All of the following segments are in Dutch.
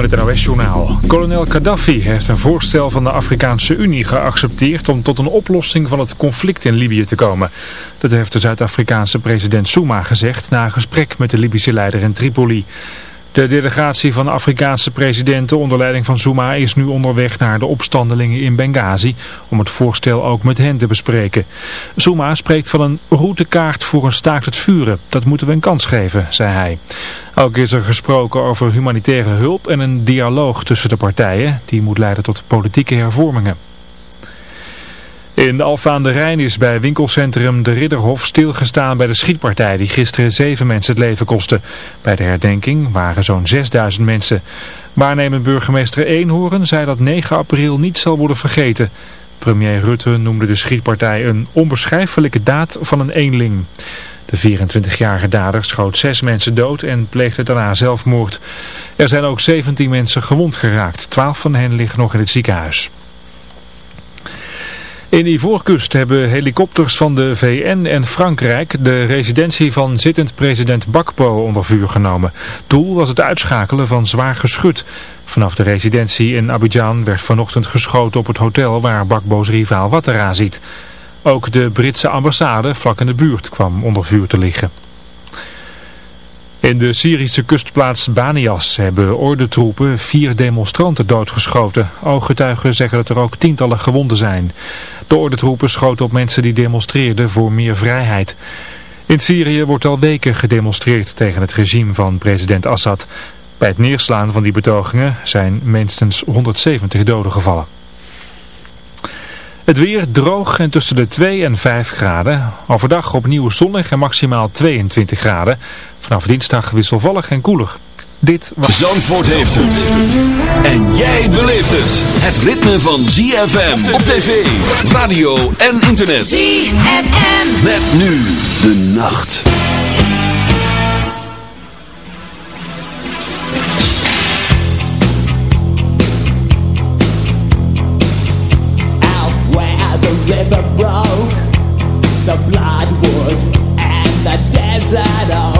met het NOS-journaal. Kolonel Gaddafi heeft een voorstel van de Afrikaanse Unie geaccepteerd om tot een oplossing van het conflict in Libië te komen. Dat heeft de Zuid-Afrikaanse president Souma gezegd na een gesprek met de Libische leider in Tripoli. De delegatie van Afrikaanse presidenten onder leiding van Zuma is nu onderweg naar de opstandelingen in Benghazi om het voorstel ook met hen te bespreken. Zuma spreekt van een routekaart voor een staakt het vuren. Dat moeten we een kans geven, zei hij. Ook is er gesproken over humanitaire hulp en een dialoog tussen de partijen. Die moet leiden tot politieke hervormingen. In Alfa aan de Rijn is bij winkelcentrum De Ridderhof stilgestaan bij de schietpartij die gisteren zeven mensen het leven kostte. Bij de herdenking waren zo'n 6000 mensen. Waarnemend burgemeester Eenhoorn zei dat 9 april niet zal worden vergeten. Premier Rutte noemde de schietpartij een onbeschrijfelijke daad van een eenling. De 24-jarige dader schoot zes mensen dood en pleegde daarna zelfmoord. Er zijn ook 17 mensen gewond geraakt. 12 van hen liggen nog in het ziekenhuis. In Ivoorkust hebben helikopters van de VN en Frankrijk de residentie van zittend president Bakbo onder vuur genomen. Doel was het uitschakelen van zwaar geschut. Vanaf de residentie in Abidjan werd vanochtend geschoten op het hotel waar Bakbo's rivaal Ouattara zit. Ook de Britse ambassade vlak in de buurt kwam onder vuur te liggen. In de Syrische kustplaats Banias hebben ordentroepen vier demonstranten doodgeschoten. Ooggetuigen zeggen dat er ook tientallen gewonden zijn. De ordentroepen schoten op mensen die demonstreerden voor meer vrijheid. In Syrië wordt al weken gedemonstreerd tegen het regime van president Assad. Bij het neerslaan van die betogingen zijn minstens 170 doden gevallen. Het weer droog en tussen de 2 en 5 graden. Overdag opnieuw zonnig en maximaal 22 graden. Vanaf dinsdag wisselvallig en koeler. Dit was... Zandvoort heeft het. En jij beleeft het. Het ritme van ZFM op tv, radio en internet. ZFM. Met nu de nacht. The blood bloodwood and the desert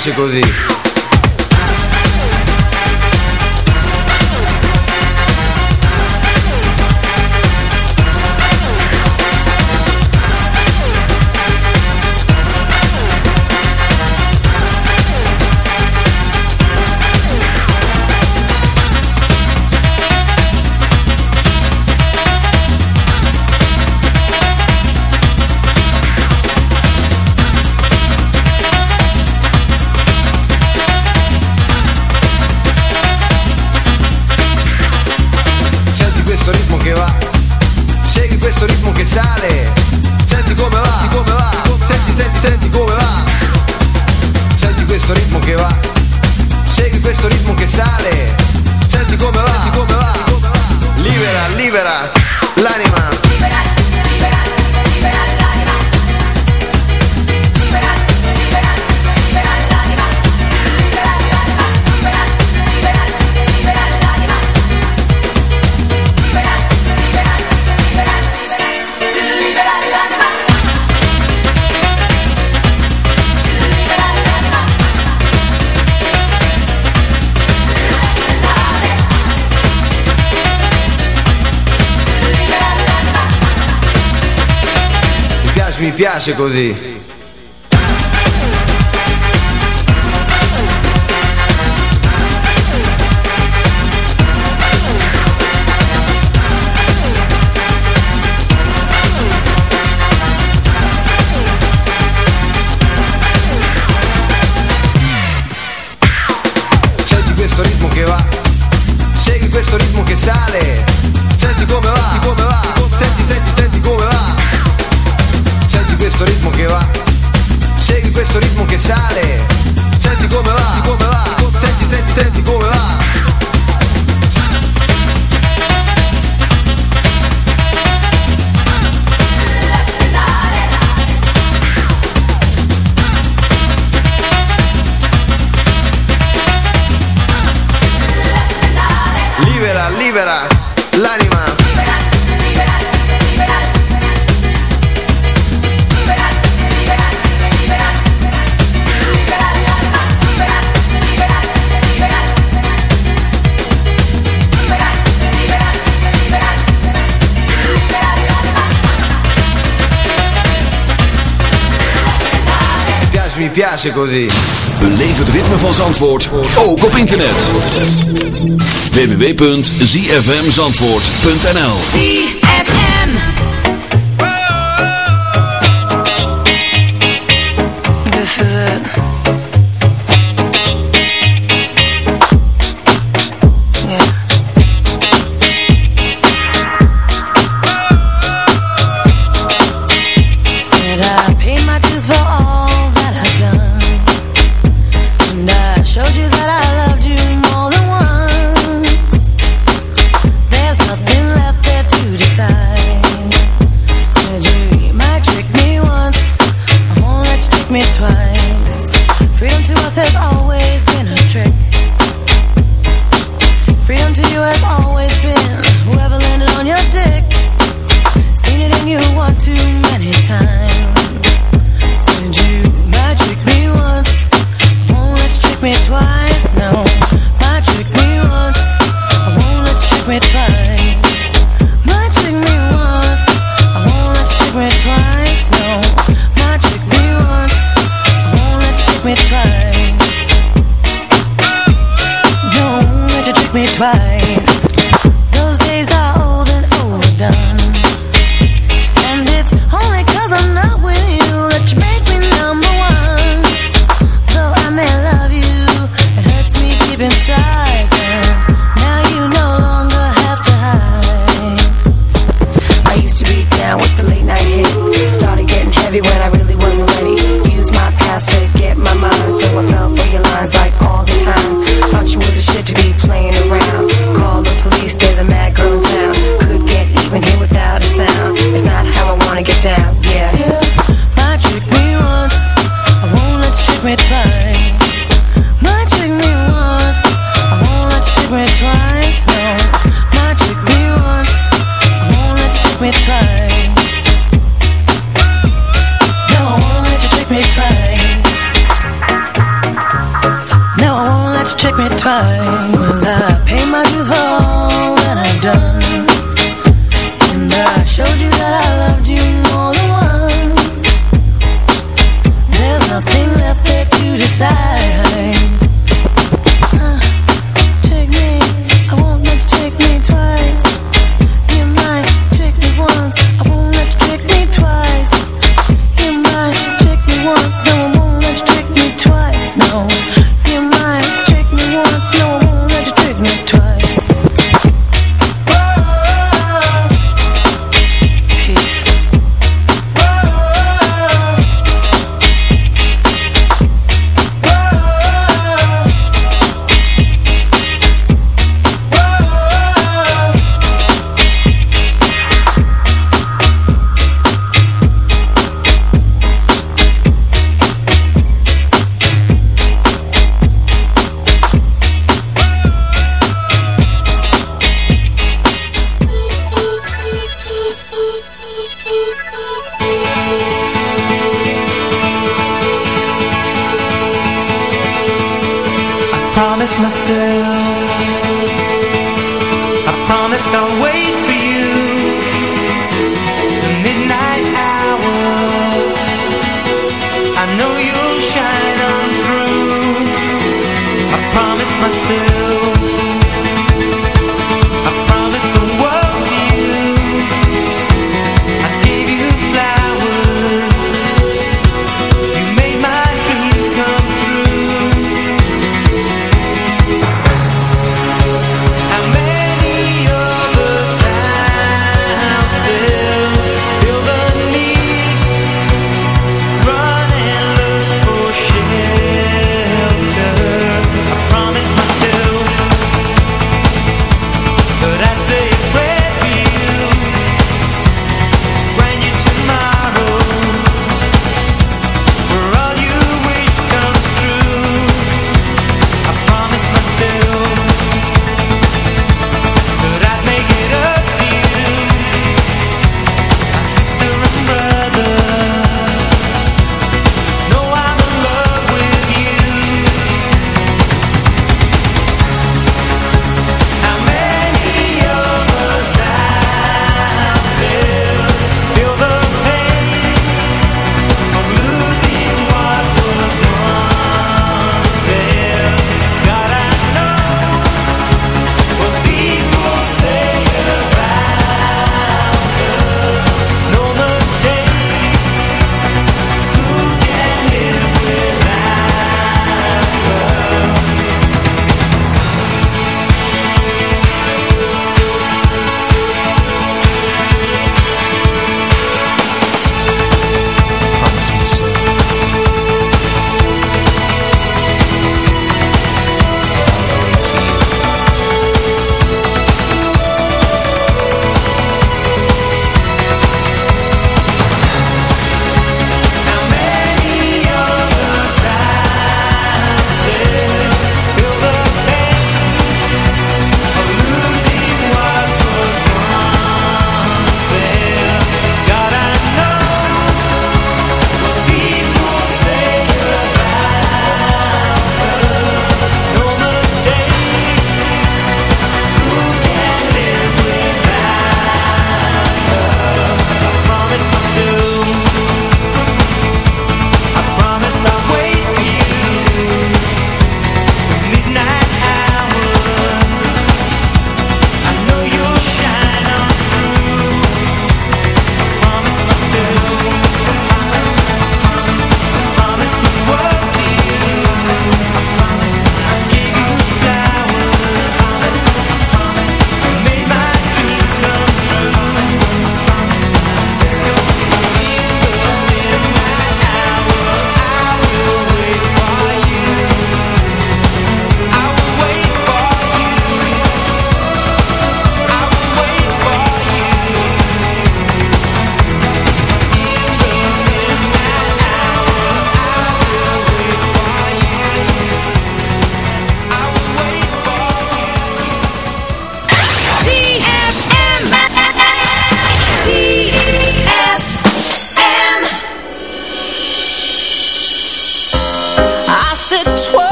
piace così. mi piace così. piace così. Beleef het ritme van Zandvoort, ook op internet. www.zfmzandvoort.nl ZFM This is it. for all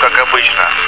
Как обычно.